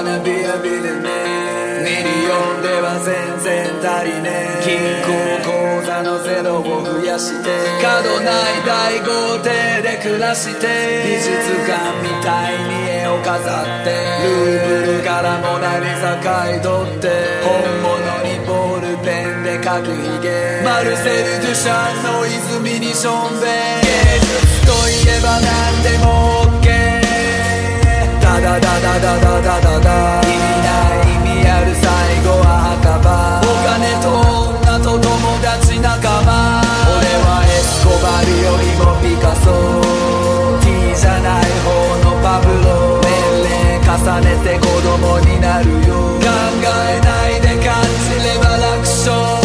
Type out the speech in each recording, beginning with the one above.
Wanna be a billionaire ミリオンでは全然足りねえ。銀行口座のゼロを増やして。角ない大豪邸で暮らして。美術館みたいに絵を飾って。ルーブルからモナリザ買い取って。本物にボールペンで描くヒゲマルセル・デュシャンの泉にしょんべん。芸術といえば何でもダダダダダ。意味ない意味ある最後は墓場。お金と女と友達仲間。俺はエスコバルよりもピカソ。T じゃない方のパブロ。年齢重ねて子供になるよ。考えないで感じれば楽勝。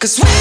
Cause we